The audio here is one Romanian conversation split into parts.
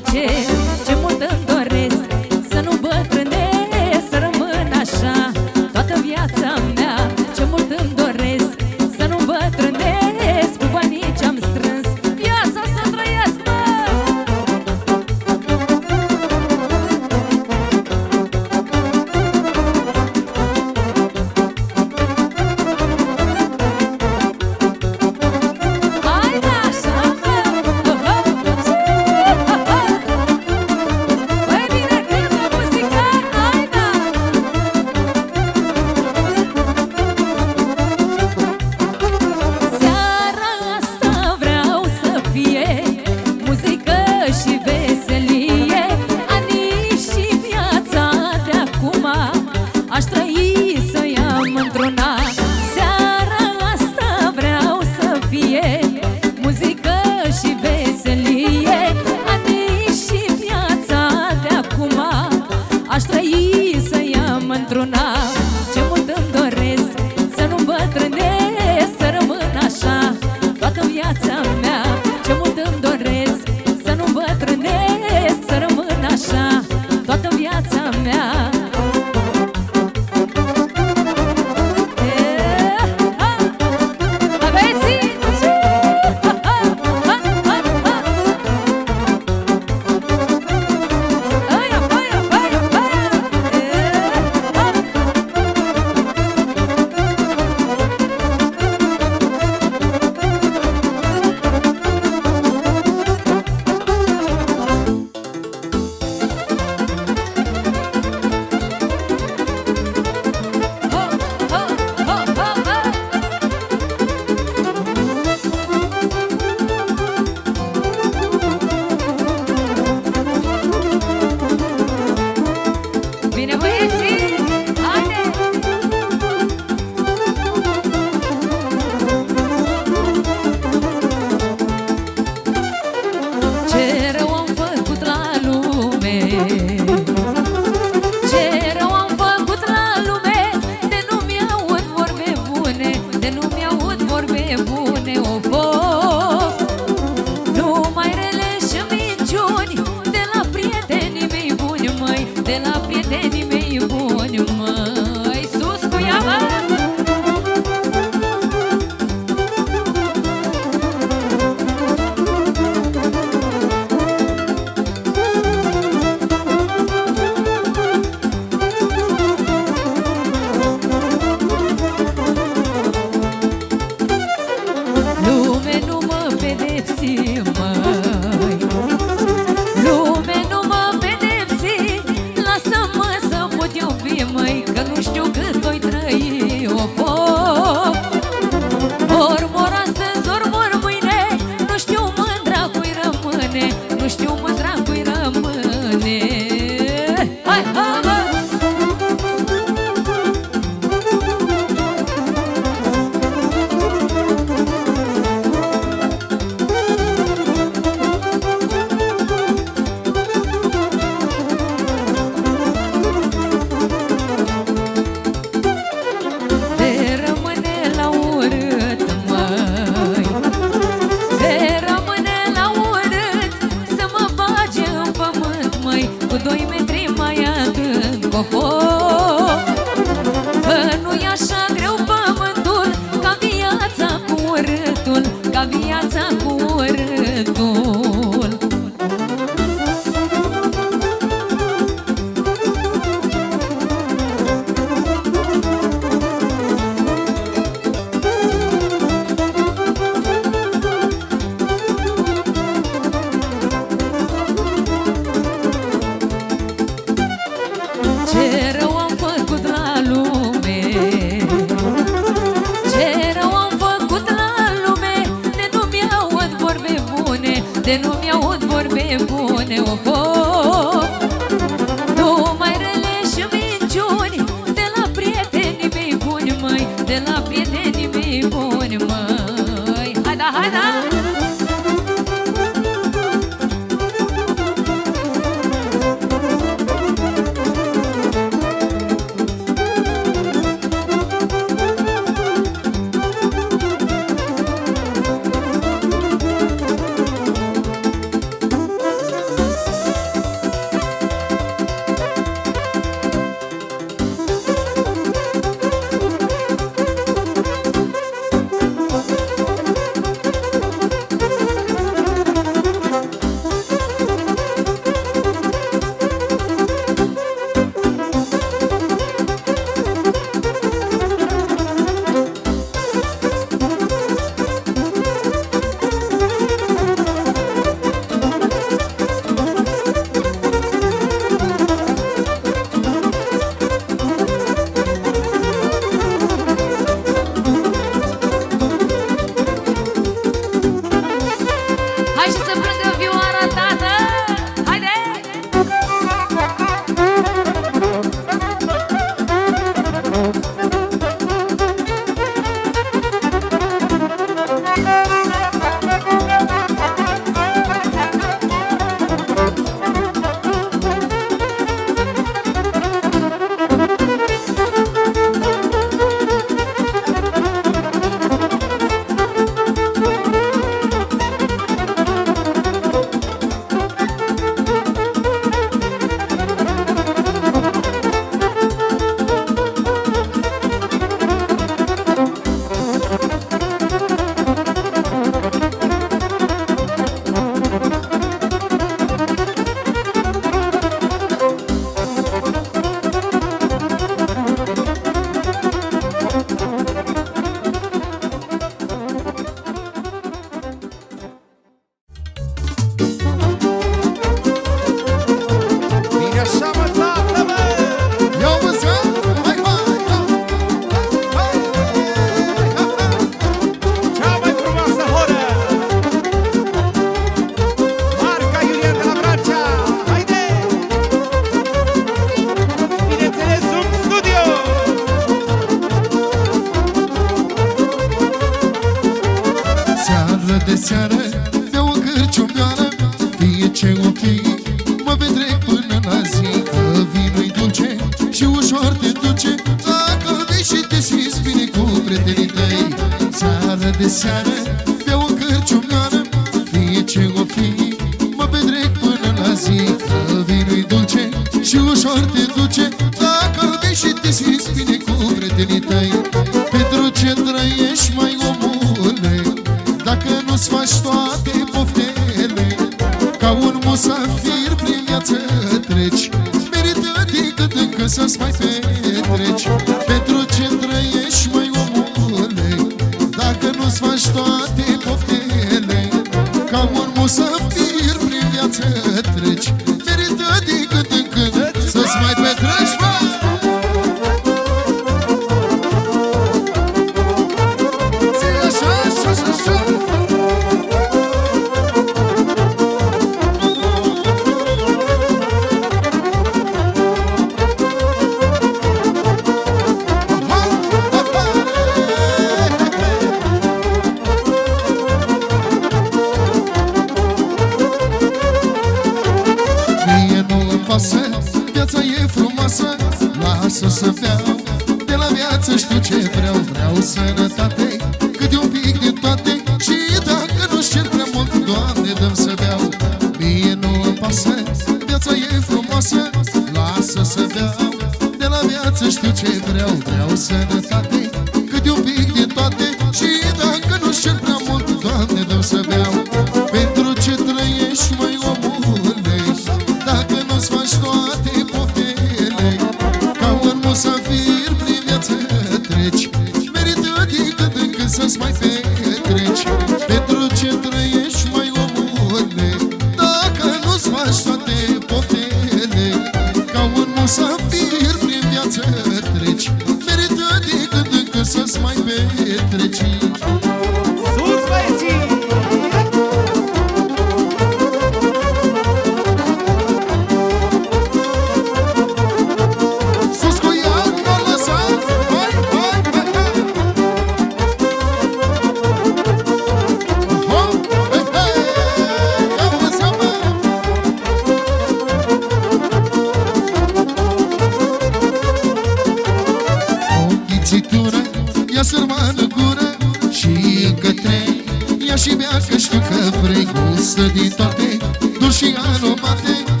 place Ce mult îmi doresc Să nu bătrânesc Să rămân așa.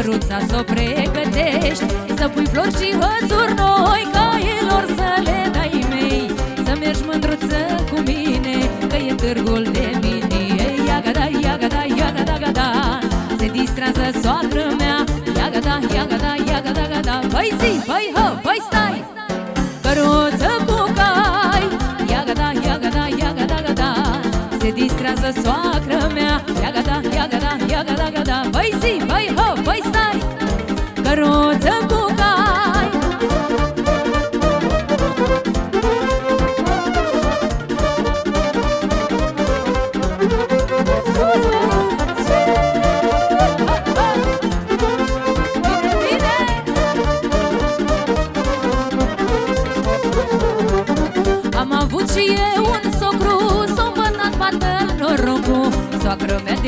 căruța să o pregătești Să pui flori și hățuri noi Cailor să le dai mei. Să mergi mândruță cu mine Că e târgul de minie Iagada, iagada, iagada, gada Se distrează soacră mea. Iagada, iagada, iagada, gada Băi zi, băi hă, băi stai. Căruță cu cai. Iagada, iagada, iagada, gada Se distrează soacră mea. Iagada, iagada, iagada, gada Băi zi, băi hă,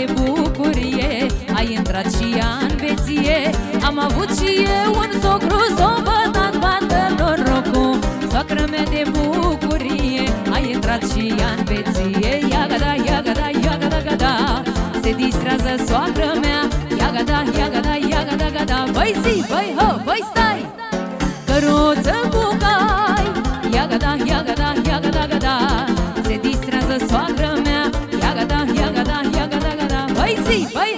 de bucurie. Ai intrat și ea în beție. Am avut și eu un socru Sobătat bată norocul Soacră mea de bucurie. Ai intrat și ea în beție. Iagada, iagada, iagada, gada Se distrează soacră mea. Iagada, iagada, iagada, gada Băi zi, băi ho, băi stai. Căruță cu cai. Iagada, iagada, iagada, gada. Se distrează soacră mea. Vai,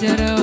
Did.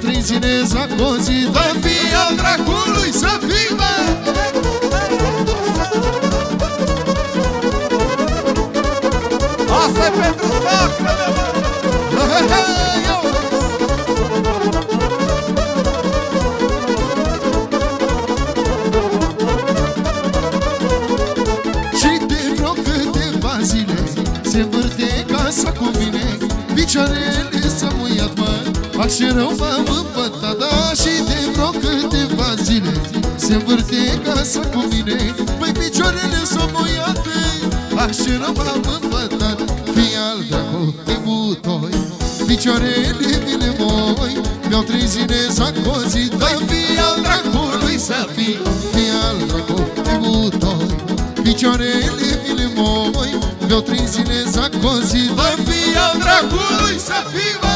Motrin ține zacoții Dă fii al dracului să fii, Asta e pentru sacră, Se vârte casa cu mine Picioarele să Fac și rău, m-am da, împătat, da Și de vreo câteva zile. Se învârte casa cu mine Păi picioarele s-o muiate Fac și rău, m-am da, da, Fii al dracu, te butoi Picioarele mele moi Mi-au trei zile s-a cozit. Dar fii al dracului să fii. Fii al dracu, te butoi Picioarele mele moi Mi-au trei zile s-a cozit. Dar fii al dracului să fii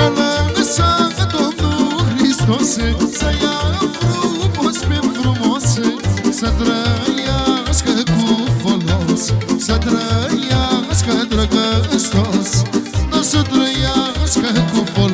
că l-a lăsat Domnul Hristos Să ia frumos pe frumos Să trăiască cu folos Să trăiască drăgăstos Dar să trăiască cu folos.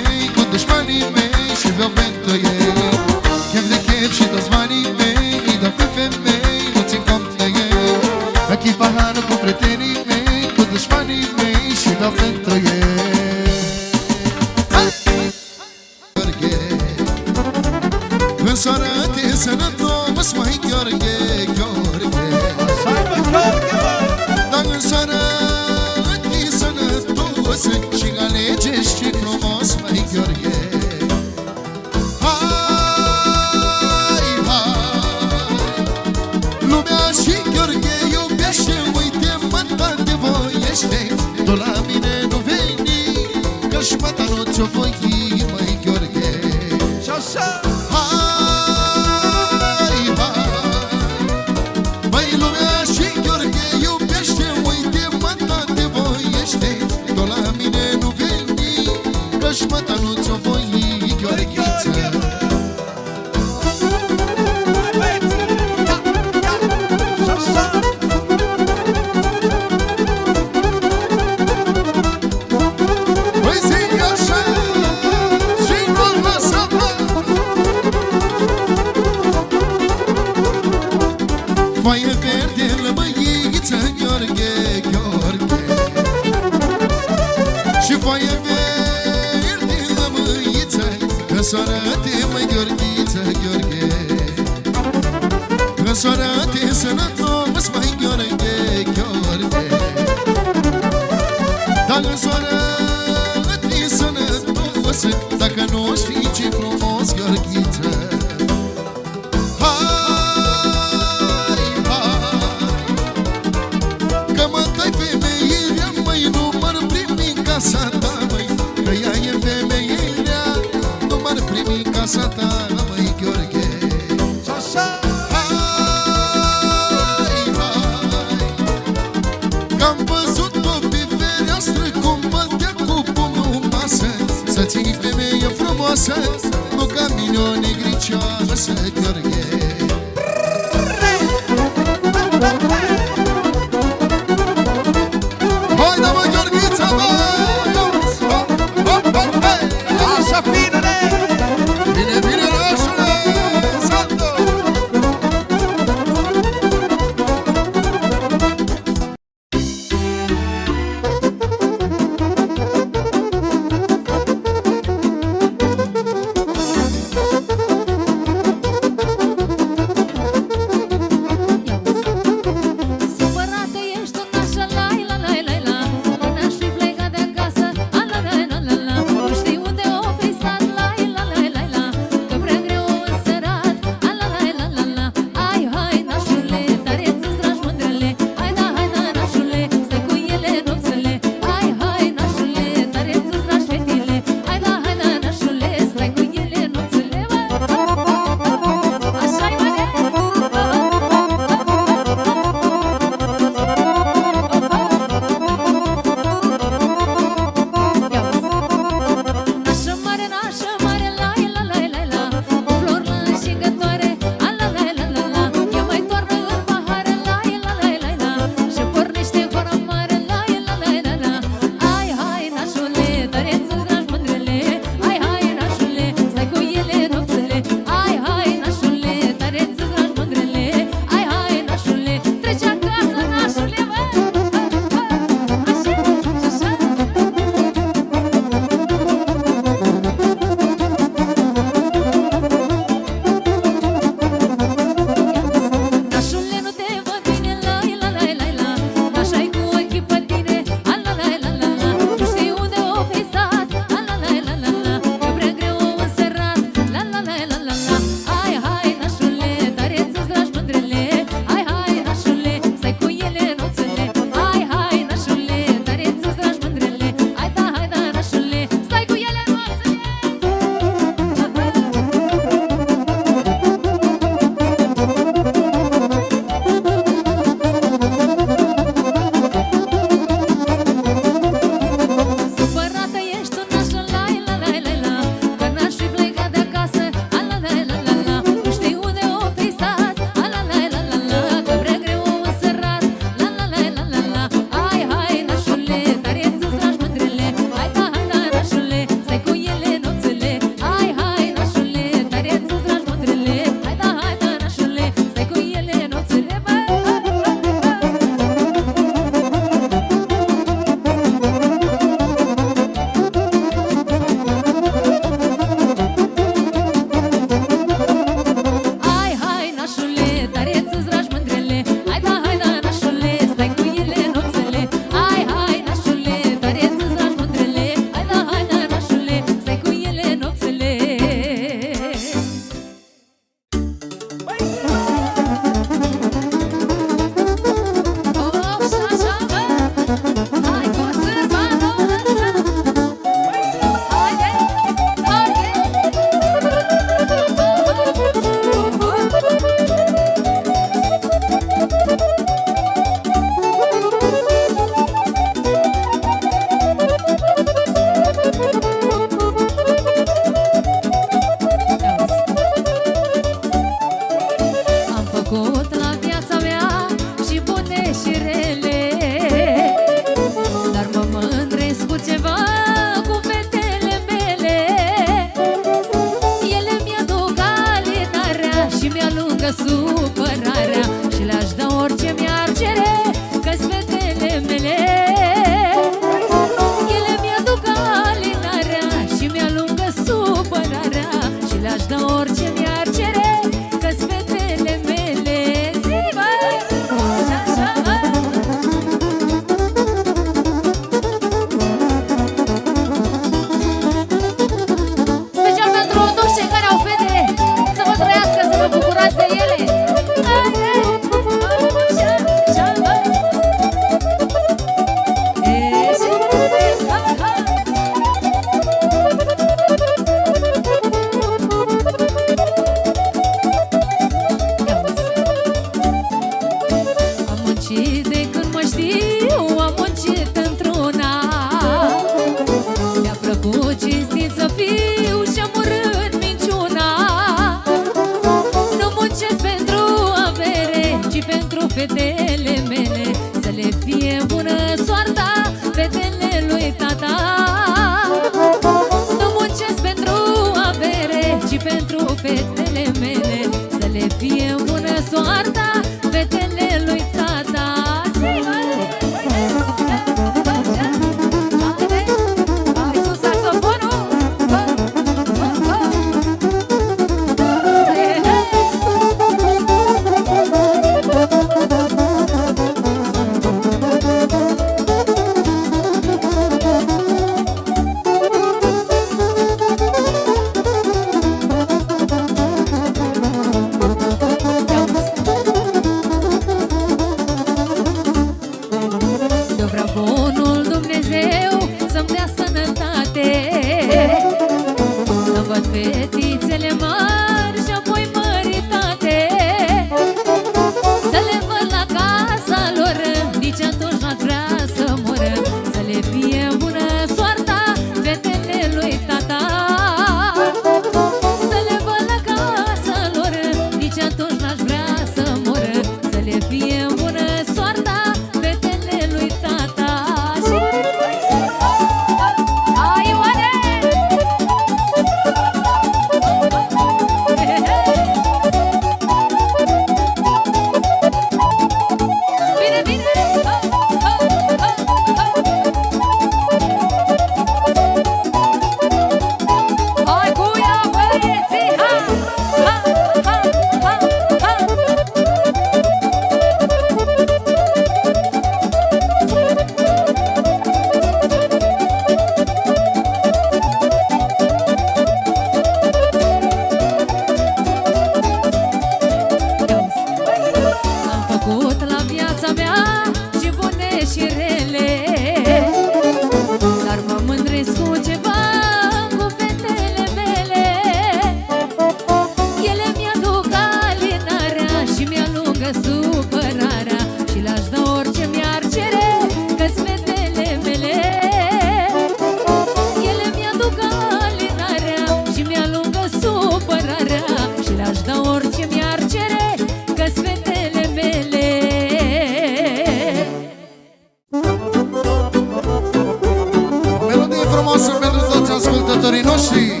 Noștri.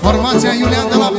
Formația Iulian de la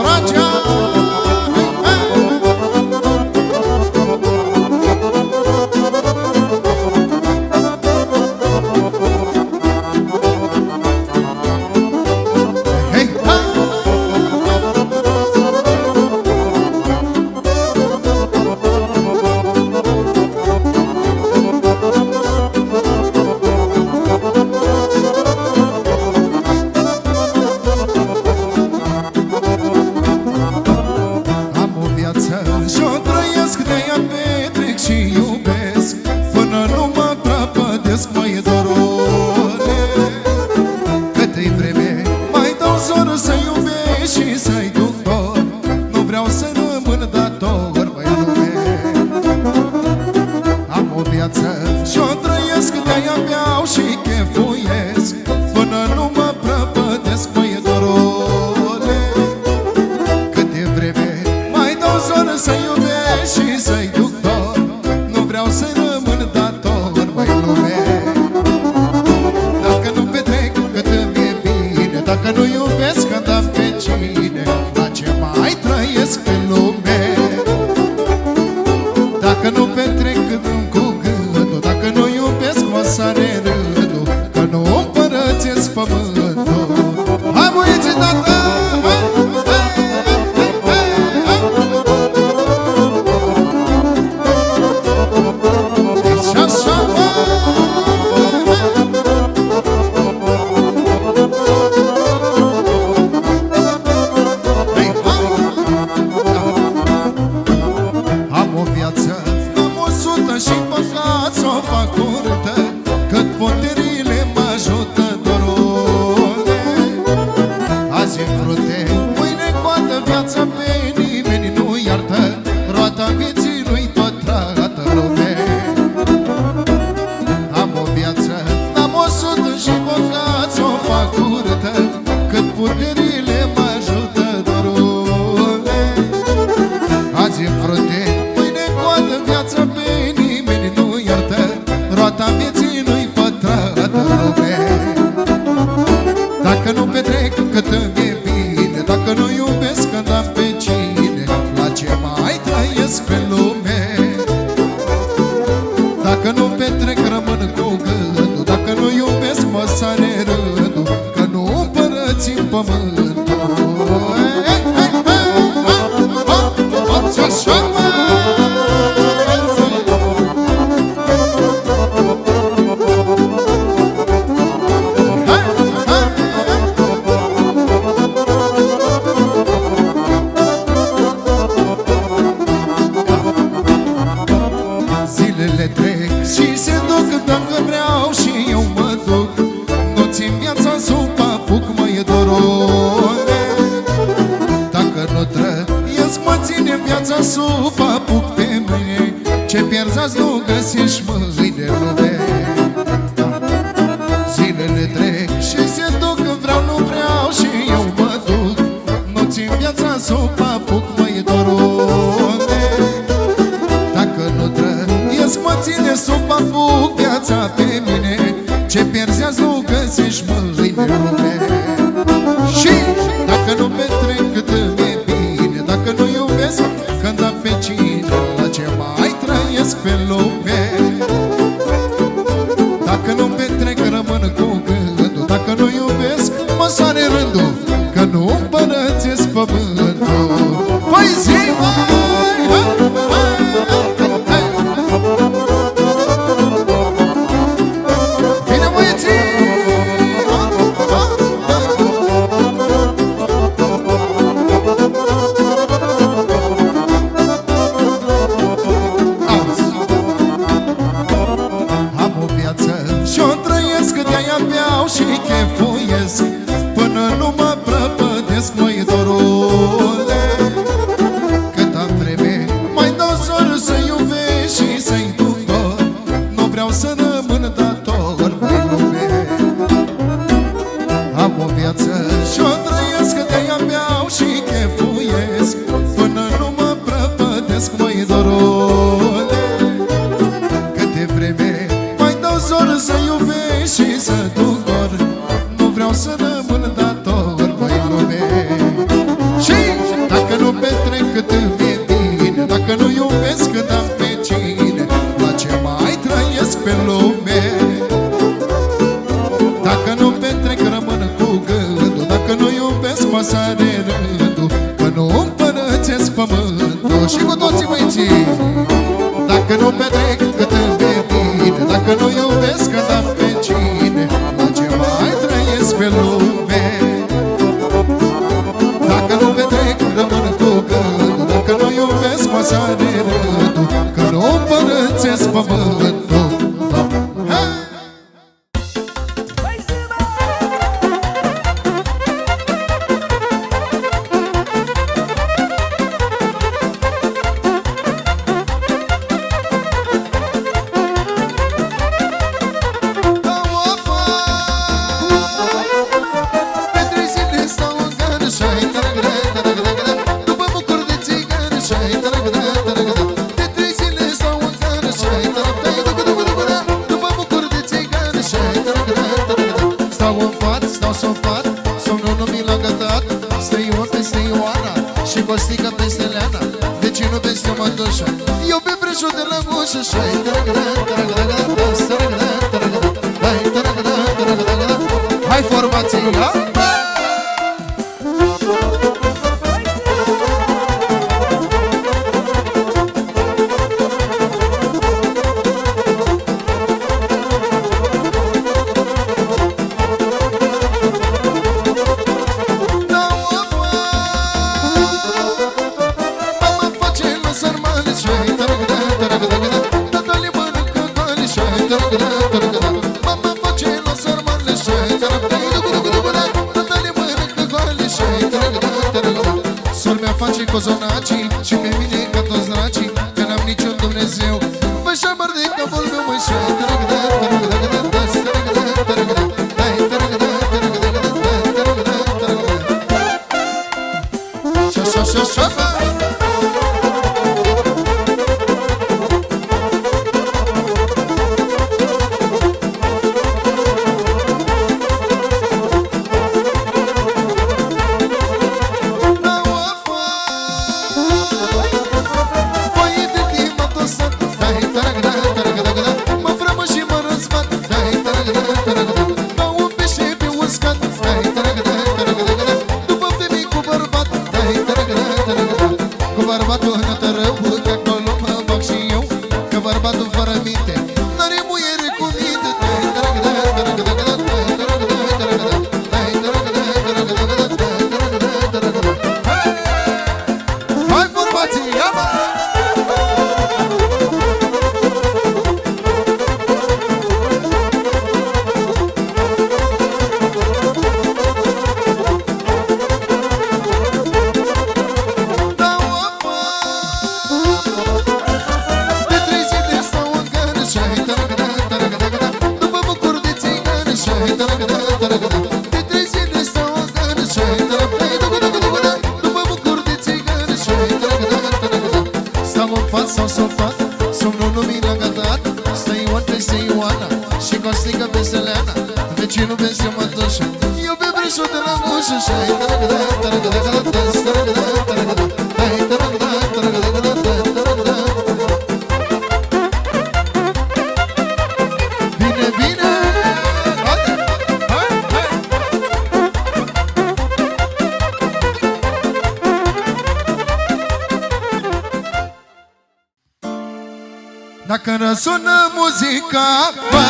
Dacă răsună muzica bă,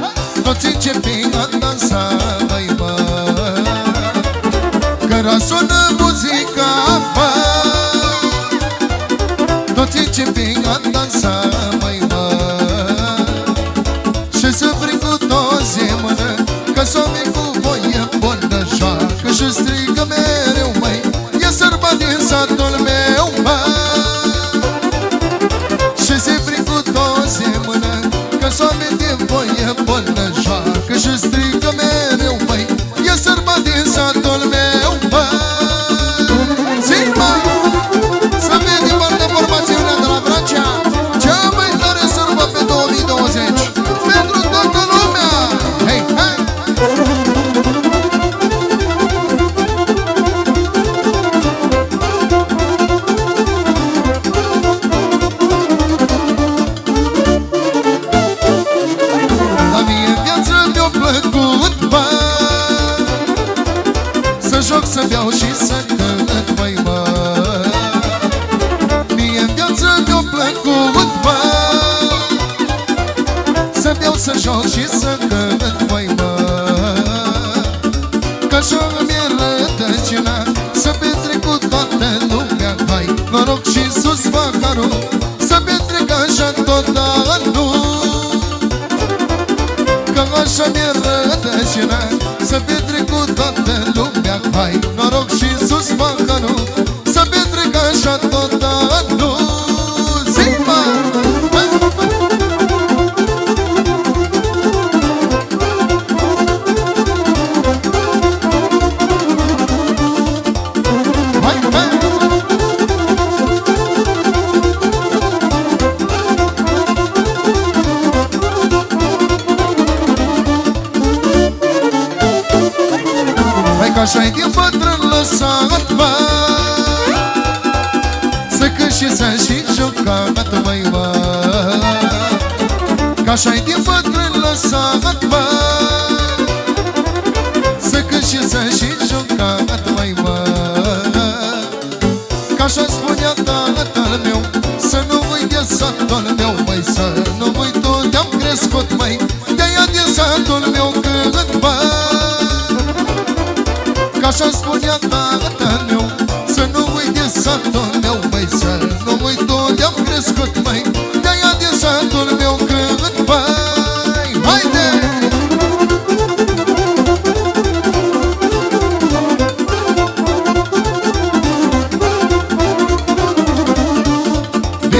bă, Toți începem a dansa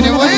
Anyway.